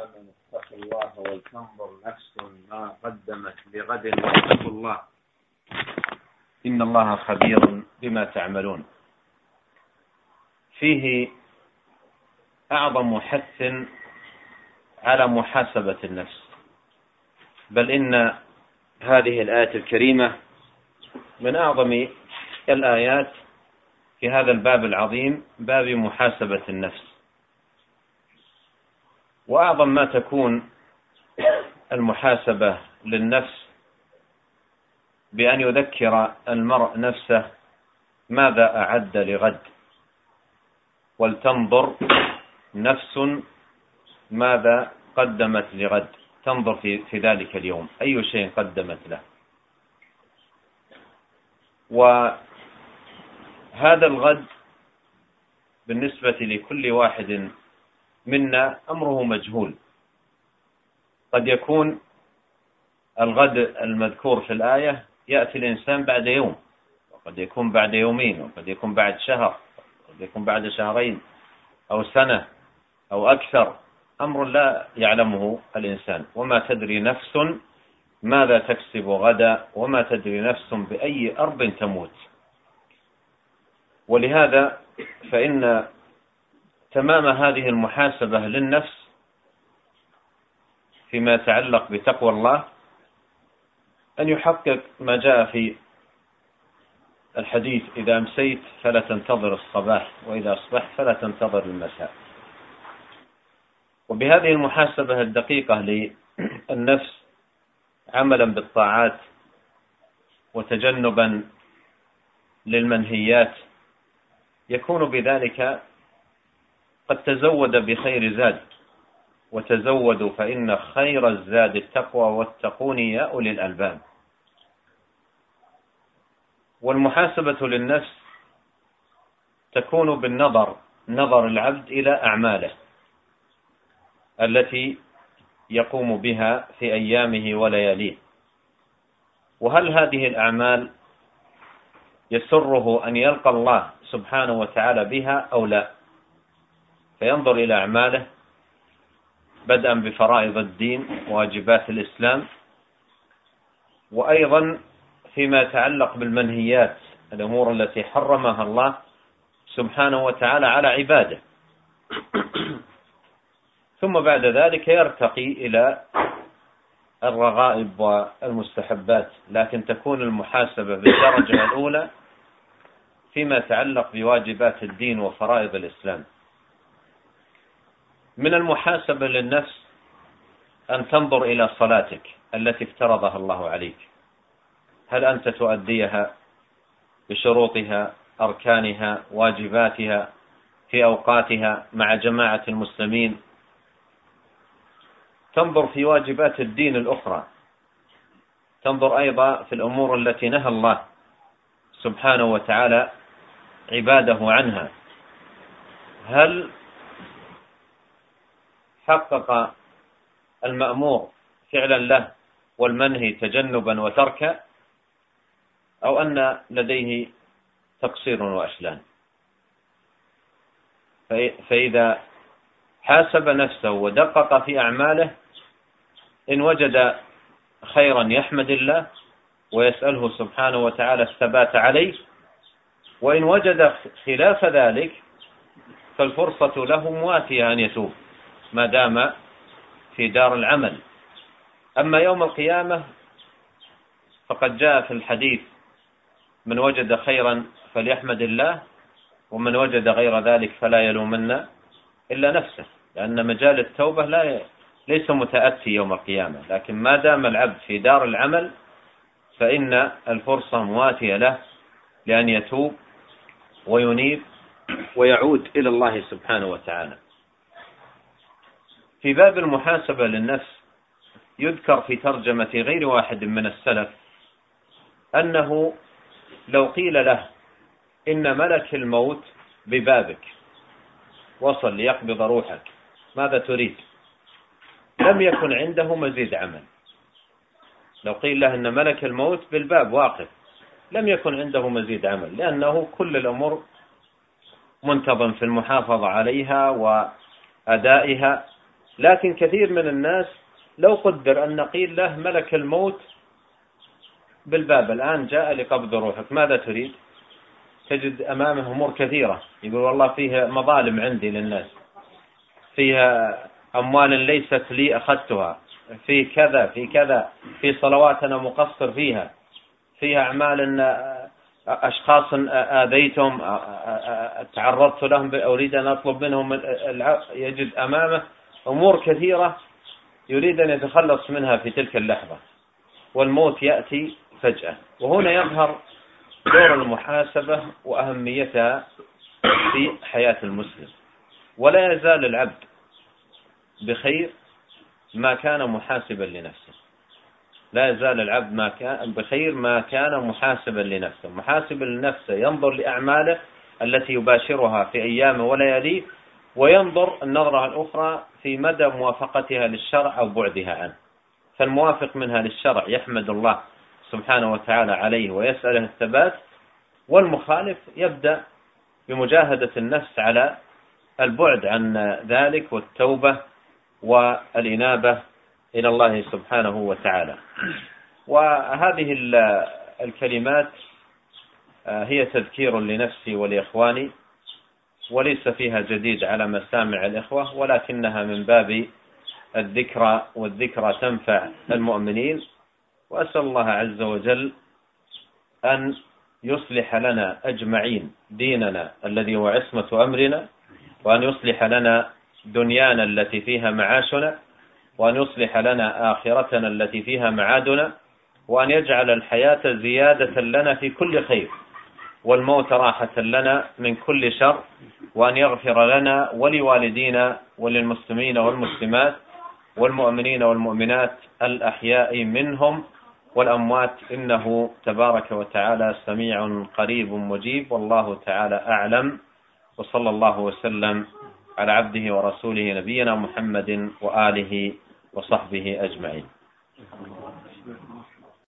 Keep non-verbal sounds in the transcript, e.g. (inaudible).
آمنوا اتقوا الله ولتنظر نفس ما قدمت لغد واتقوا الله. إن الله خبير بما تعملون. فيه أعظم حث على محاسبة النفس. بل إن هذه الآية الكريمة من أعظم الآيات في هذا الباب العظيم باب محاسبة النفس. وأعظم ما تكون المحاسبة للنفس بأن يذكر المرء نفسه ماذا أعد لغد ولتنظر نفس ماذا قدمت لغد. تنظر في, في ذلك اليوم أي شيء قدمت له. وهذا الغد بالنسبة لكل واحد منا أمره مجهول. قد يكون الغد المذكور في الآية يأتي الإنسان بعد يوم وقد يكون بعد يومين وقد يكون بعد شهر وقد يكون بعد شهرين أو سنة أو أكثر. أمر لا يعلمه الإنسان. وما تدري نفس ماذا تكسب غدا وما تدري نفس بأي أرض تموت. ولهذا فإن تمام هذه المحاسبة للنفس فيما يتعلق بتقوى الله أن يحقق ما جاء في الحديث إذا أمسيت فلا تنتظر الصباح وإذا أصبحت فلا تنتظر المساء. وبهذه المحاسبة الدقيقة للنفس عملا بالطاعات وتجنبا للمنهيات يكون بذلك قد تزود بخير زاد. وتزودوا فإن خير الزاد التقوى واتقون يا أولي الألباب. والمحاسبة للنفس تكون بالنظر نظر العبد إلى أعماله التي يقوم بها في أيامه ولياليه. وهل هذه الأعمال يسره أن يلقى الله سبحانه وتعالى بها أو لا؟ فينظر إلى أعماله بدءا بفرائض الدين واجبات الإسلام وأيضا فيما يتعلق بالمنهيات الأمور التي حرمها الله سبحانه وتعالى على عباده. (clears throat) ثم بعد ذلك يرتقي إلى الرغائب والمستحبات لكن تكون المحاسبة بالدرجة الأولى فيما يتعلق بواجبات الدين وفرائض الإسلام. من المحاسبة للنفس أن تنظر إلى صلاتك التي افترضها الله عليك. هل أنت تؤديها بشروطها أركانها واجباتها في أوقاتها مع جماعة المسلمين؟ تنظر في واجبات الدين الأخرى. تنظر أيضا في الأمور التي نهى الله سبحانه وتعالى عباده عنها. هل حقق المأمور فعلا له والمنهي تجنبا وتركا أو أن لديه تقصير وأشلان. فإذا حاسب نفسه ودقق في أعماله إن وجد خيرا يحمد الله ويسأله سبحانه وتعالى الثبات عليه وإن وجد خلاف ذلك فالفرصة له مواتية أن يتوب. ما دام في دار العمل. أما يوم القيامة فقد جاء في الحديث من وجد خيرا فليحمد الله ومن وجد غير ذلك فلا يلومن إلا نفسه. لأن مجال التوبة لا ليس متأتي يوم القيامة. لكن ما دام العبد في دار العمل فإن الفرصة مواتية له لأن يتوب وينيب ويعود إلى الله سبحانه وتعالى. في باب المحاسبة للنفس يذكر في ترجمة غير واحد من السلف أنه لو قيل له إن ملك الموت ببابك وصل ليقبض روحك ماذا تريد؟ لم يكن عنده مزيد عمل. لو قيل له أن ملك الموت بالباب واقف لم يكن عنده مزيد عمل لأنه كل الأمور منتظم في المحافظة عليها وأدائها. لكن كثير من الناس لو قدر أن قيل له ملك الموت بالباب. الآن جاء لقبض روحك. ماذا تريد؟ تجد أمامه أمور كثيرة. يقول والله فيها مظالم عندي للناس. فيها أموال ليست لي أخذتها. في كذا في كذا. في صلوات أنا مقصر فيها. فيها أعمال أشخاص آذيتهم تعرضت لهم أريد أن أطلب منهم يجد أمامه أمور كثيرة يريد أن يتخلص منها في تلك اللحظة والموت يأتي فجأة. وهنا يظهر دور المحاسبة وأهميتها في حياة المسلم. ولا يزال العبد بخير ما كان محاسبا لنفسه. لا يزال العبد ما كان بخير ما كان محاسبا لنفسه. محاسبا لنفسه ينظر لأعماله التي يباشرها في أيامه ولياليه وينظر النظرة الأخرى في مدى موافقتها للشرع أو بعدها عنه. فالموافق منها للشرع يحمد الله سبحانه وتعالى عليه ويسأله الثبات والمخالف يبدأ بمجاهدة النفس على البعد عن ذلك والتوبة والإنابة إلى الله سبحانه وتعالى. وهذه الكلمات آه، هي تذكير لنفسي ولإخواني. وليس فيها جديد على مسامع الإخوة ولكنها من باب الذكرى والذكرى تنفع المؤمنين. وأسأل الله عز وجل أن يصلح لنا أجمعين ديننا الذي هو عصمة أمرنا وأن يصلح لنا دنيانا التي فيها معاشنا وأن يصلح لنا آخرتنا التي فيها معادنا وأن يجعل الحياة زيادة لنا في كل خير. والموت راحة لنا من كل شر وأن يغفر لنا ولوالدينا وللمسلمين والمسلمات والمؤمنين والمؤمنات الأحياء منهم والأموات. إنه تبارك وتعالى سميع قريب مجيب والله تعالى أعلم. وصلى الله وسلم على عبده ورسوله نبينا محمد وآله وصحبه أجمعين.